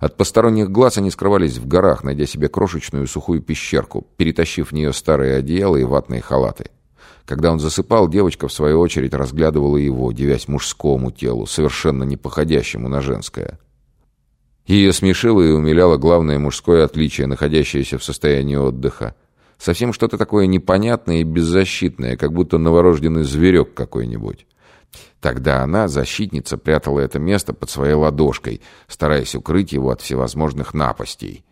От посторонних глаз они скрывались в горах, найдя себе крошечную сухую пещерку, перетащив в нее старые одеяла и ватные халаты. Когда он засыпал, девочка, в свою очередь, разглядывала его, девясь мужскому телу, совершенно не походящему на женское. Ее смешило и умиляло главное мужское отличие, находящееся в состоянии отдыха. Совсем что-то такое непонятное и беззащитное, как будто новорожденный зверек какой-нибудь. Тогда она, защитница, прятала это место под своей ладошкой, стараясь укрыть его от всевозможных напастей.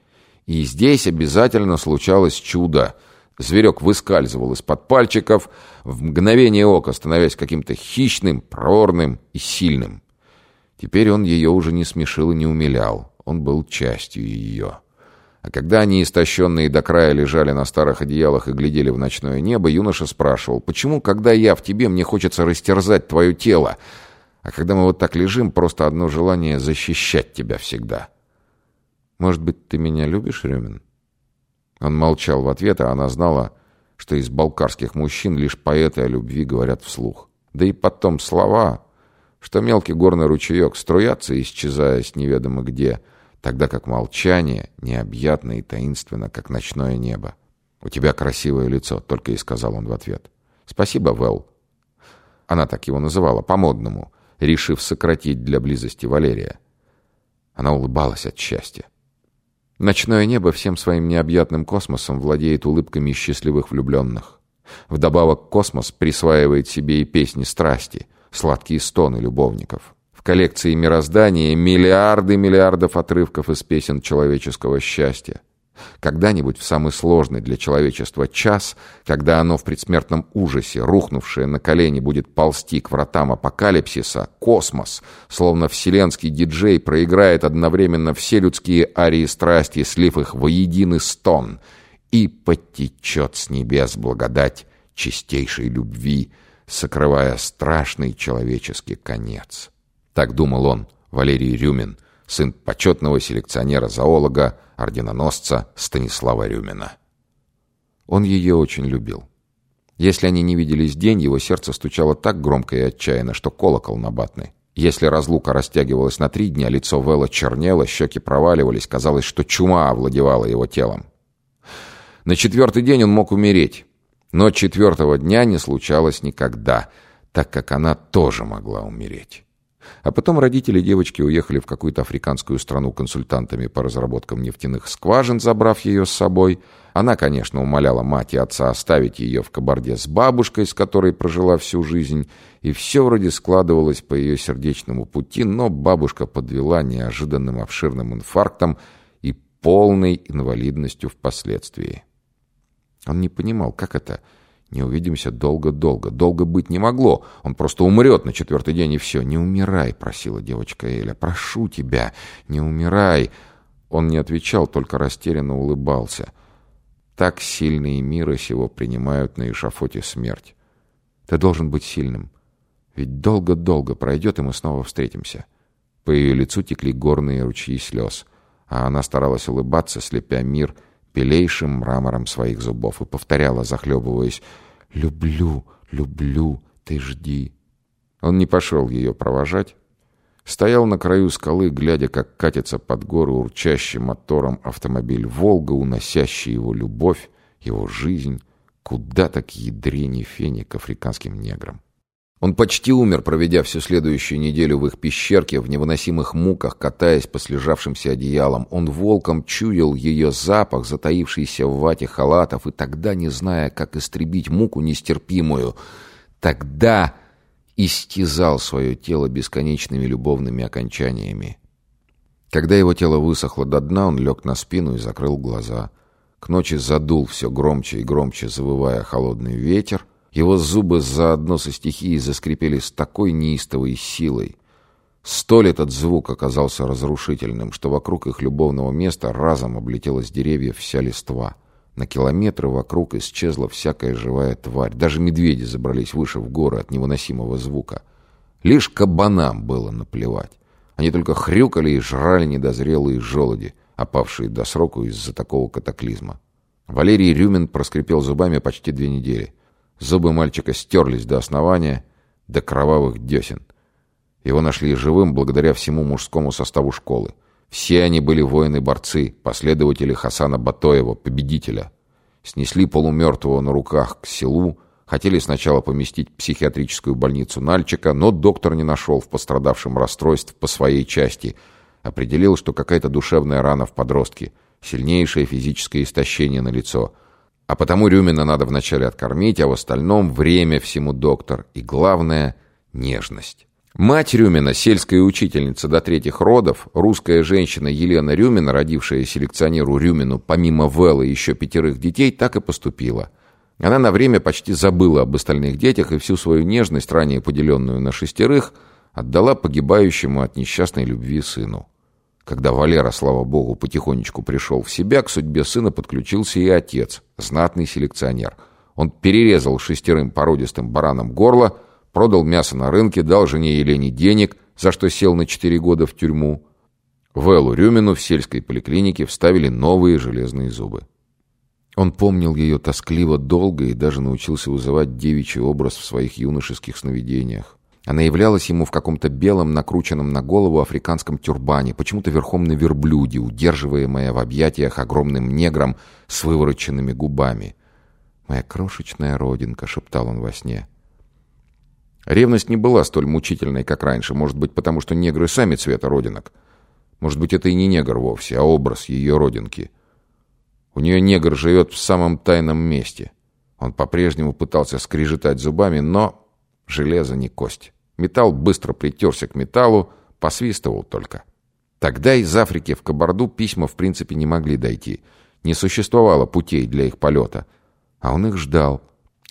И здесь обязательно случалось чудо. Зверек выскальзывал из-под пальчиков, в мгновение ока становясь каким-то хищным, прорным и сильным. Теперь он ее уже не смешил и не умилял. Он был частью ее. А когда они, истощенные до края, лежали на старых одеялах и глядели в ночное небо, юноша спрашивал, «Почему, когда я в тебе, мне хочется растерзать твое тело? А когда мы вот так лежим, просто одно желание защищать тебя всегда». «Может быть, ты меня любишь, Рюмин?» Он молчал в ответ, а она знала, что из балкарских мужчин лишь поэты о любви говорят вслух. Да и потом слова, что мелкий горный ручеек струятся, исчезая с неведомо где – тогда как молчание необъятно и таинственно, как ночное небо. «У тебя красивое лицо», — только и сказал он в ответ. «Спасибо, Вэл». Она так его называла, по-модному, решив сократить для близости Валерия. Она улыбалась от счастья. Ночное небо всем своим необъятным космосом владеет улыбками счастливых влюбленных. Вдобавок космос присваивает себе и песни страсти, сладкие стоны любовников коллекции мироздания миллиарды миллиардов отрывков из песен человеческого счастья. Когда-нибудь в самый сложный для человечества час, когда оно в предсмертном ужасе, рухнувшее на колени, будет ползти к вратам апокалипсиса, космос, словно вселенский диджей, проиграет одновременно все людские арии страсти, слив их воединый стон, и потечет с небес благодать чистейшей любви, сокрывая страшный человеческий конец. Так думал он, Валерий Рюмин, сын почетного селекционера-зоолога, орденоносца Станислава Рюмина. Он ее очень любил. Если они не виделись день, его сердце стучало так громко и отчаянно, что колокол набатный. Если разлука растягивалась на три дня, лицо Вэлла чернело, щеки проваливались, казалось, что чума овладевала его телом. На четвертый день он мог умереть, но четвертого дня не случалось никогда, так как она тоже могла умереть. А потом родители девочки уехали в какую-то африканскую страну консультантами по разработкам нефтяных скважин, забрав ее с собой. Она, конечно, умоляла мать и отца оставить ее в Кабарде с бабушкой, с которой прожила всю жизнь, и все вроде складывалось по ее сердечному пути, но бабушка подвела неожиданным обширным инфарктом и полной инвалидностью впоследствии. Он не понимал, как это – не увидимся долго-долго. Долго быть не могло. Он просто умрет на четвертый день, и все. «Не умирай», — просила девочка Эля. «Прошу тебя, не умирай». Он не отвечал, только растерянно улыбался. Так сильные мира сего принимают на эшафоте смерть. Ты должен быть сильным. Ведь долго-долго пройдет, и мы снова встретимся. По ее лицу текли горные ручьи слез, а она старалась улыбаться, слепя мир — белейшим мрамором своих зубов и повторяла, захлебываясь, «Люблю, люблю, ты жди». Он не пошел ее провожать. Стоял на краю скалы, глядя, как катится под гору урчащим мотором автомобиль «Волга», уносящий его любовь, его жизнь, куда-то к ядрене фени к африканским неграм. Он почти умер, проведя всю следующую неделю в их пещерке, в невыносимых муках, катаясь по слежавшимся одеялам. Он волком чуял ее запах, затаившийся в вате халатов, и тогда, не зная, как истребить муку нестерпимую, тогда истязал свое тело бесконечными любовными окончаниями. Когда его тело высохло до дна, он лег на спину и закрыл глаза. К ночи задул все громче и громче, завывая холодный ветер, его зубы заодно со стихией заскрипели с такой неистовой силой. Столь этот звук оказался разрушительным, что вокруг их любовного места разом облетела с деревьев вся листва. На километры вокруг исчезла всякая живая тварь. Даже медведи забрались выше в горы от невыносимого звука. Лишь кабанам было наплевать. Они только хрюкали и жрали недозрелые желуди, опавшие до сроку из-за такого катаклизма. Валерий Рюмин проскрипел зубами почти две недели. Зубы мальчика стерлись до основания, до кровавых десен. Его нашли живым благодаря всему мужскому составу школы. Все они были воины-борцы, последователи Хасана Батоева, победителя. Снесли полумертвого на руках к селу, хотели сначала поместить в психиатрическую больницу Нальчика, но доктор не нашел в пострадавшем расстройств по своей части. Определил, что какая-то душевная рана в подростке, сильнейшее физическое истощение на лицо. А потому Рюмина надо вначале откормить, а в остальном время всему доктор. И главное — нежность. Мать Рюмина, сельская учительница до третьих родов, русская женщина Елена Рюмина, родившая селекционеру Рюмину помимо Вэлла еще пятерых детей, так и поступила. Она на время почти забыла об остальных детях и всю свою нежность, ранее поделенную на шестерых, отдала погибающему от несчастной любви сыну. Когда Валера, слава богу, потихонечку пришел в себя, к судьбе сына подключился и отец, знатный селекционер. Он перерезал шестерым породистым баранам горло, продал мясо на рынке, дал жене Елене денег, за что сел на четыре года в тюрьму. Вэллу Рюмину в сельской поликлинике вставили новые железные зубы. Он помнил ее тоскливо долго и даже научился вызывать девичий образ в своих юношеских сновидениях. Она являлась ему в каком-то белом, накрученном на голову африканском тюрбане, почему-то верхом на верблюде, удерживаемая в объятиях огромным негром с вывороченными губами. «Моя крошечная родинка», — шептал он во сне. Ревность не была столь мучительной, как раньше, может быть, потому что негры сами цвета родинок. Может быть, это и не негр вовсе, а образ ее родинки. У нее негр живет в самом тайном месте. Он по-прежнему пытался скрежетать зубами, но железо не кость. Металл быстро притерся к металлу, посвистывал только. Тогда из Африки в Кабарду письма в принципе не могли дойти. Не существовало путей для их полета. А он их ждал.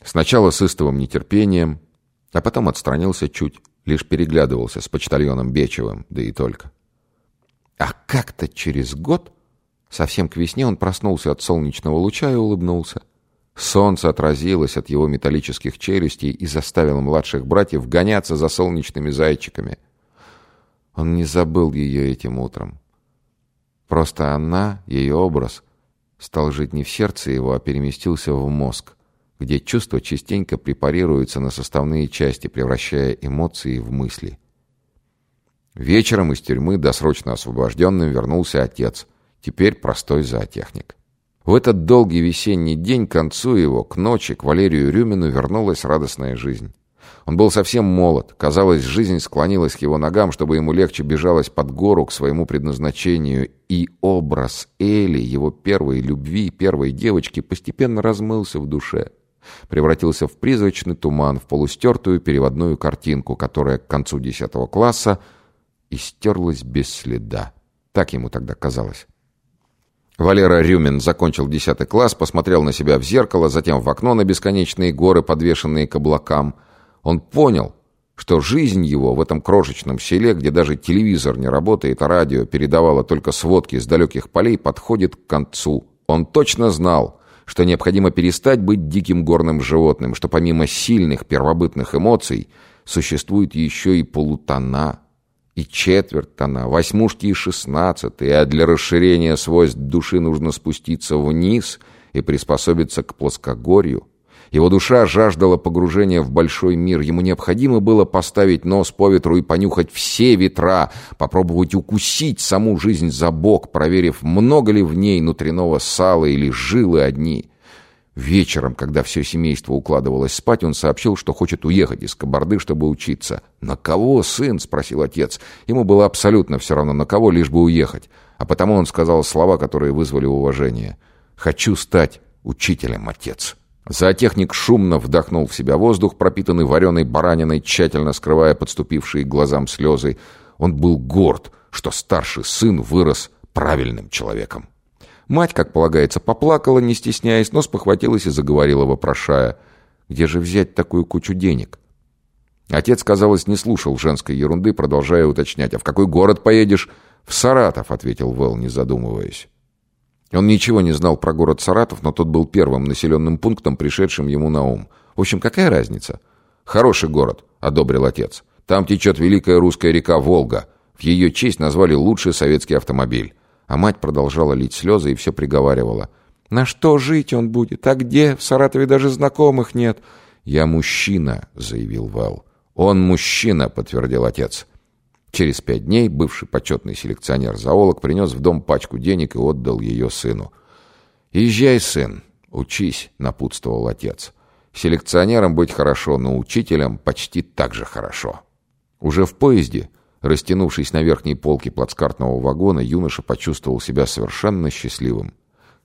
Сначала с истовым нетерпением, а потом отстранился чуть, лишь переглядывался с почтальоном Бечевым, да и только. А как-то через год, совсем к весне, он проснулся от солнечного луча и улыбнулся. Солнце отразилось от его металлических челюстей и заставило младших братьев гоняться за солнечными зайчиками. Он не забыл ее этим утром. Просто она, ее образ, стал жить не в сердце его, а переместился в мозг где чувства частенько препарируются на составные части, превращая эмоции в мысли. Вечером из тюрьмы досрочно освобожденным вернулся отец, теперь простой зоотехник. В этот долгий весенний день к концу его, к ночи, к Валерию Рюмину вернулась радостная жизнь. Он был совсем молод. Казалось, жизнь склонилась к его ногам, чтобы ему легче бежалось под гору к своему предназначению. И образ Эли, его первой любви, первой девочки, постепенно размылся в душе превратился в призрачный туман, в полустертую переводную картинку, которая к концу десятого класса истерлась без следа. Так ему тогда казалось. Валера Рюмин закончил десятый класс, посмотрел на себя в зеркало, затем в окно на бесконечные горы, подвешенные к облакам. Он понял, что жизнь его в этом крошечном селе, где даже телевизор не работает, а радио передавало только сводки с далеких полей, подходит к концу. Он точно знал, что необходимо перестать быть диким горным животным, что помимо сильных первобытных эмоций существует еще и полутона, и четверть тона, восьмушки и шестнадцатые, а для расширения свойств души нужно спуститься вниз и приспособиться к плоскогорью. Его душа жаждала погружения в большой мир. Ему необходимо было поставить нос по ветру и понюхать все ветра, попробовать укусить саму жизнь за бок, проверив, много ли в ней внутреннего сала или жилы одни. Вечером, когда все семейство укладывалось спать, он сообщил, что хочет уехать из Кабарды, чтобы учиться. «На кого, сын?» — спросил отец. Ему было абсолютно все равно, на кого, лишь бы уехать. А потому он сказал слова, которые вызвали уважение. «Хочу стать учителем, отец». Зоотехник шумно вдохнул в себя воздух, пропитанный вареной бараниной, тщательно скрывая подступившие к глазам слезы. Он был горд, что старший сын вырос правильным человеком. Мать, как полагается, поплакала, не стесняясь, но спохватилась и заговорила, вопрошая, «Где же взять такую кучу денег?» Отец, казалось, не слушал женской ерунды, продолжая уточнять, «А в какой город поедешь?» «В Саратов», — ответил Вэл, не задумываясь. Он ничего не знал про город Саратов, но тот был первым населенным пунктом, пришедшим ему на ум. В общем, какая разница? «Хороший город», — одобрил отец. «Там течет великая русская река Волга. В ее честь назвали лучший советский автомобиль». А мать продолжала лить слезы и все приговаривала. «На что жить он будет? А где? В Саратове даже знакомых нет». «Я мужчина», — заявил Вэл. «Он мужчина», — подтвердил отец. Через пять дней бывший почетный селекционер-зоолог принес в дом пачку денег и отдал ее сыну. «Езжай, сын, учись», — напутствовал отец. «Селекционером быть хорошо, но учителем почти так же хорошо». Уже в поезде, растянувшись на верхней полке плацкартного вагона, юноша почувствовал себя совершенно счастливым.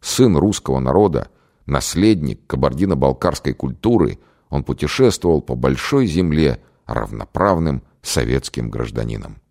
Сын русского народа, наследник кабардино-балкарской культуры, он путешествовал по большой земле равноправным советским гражданином.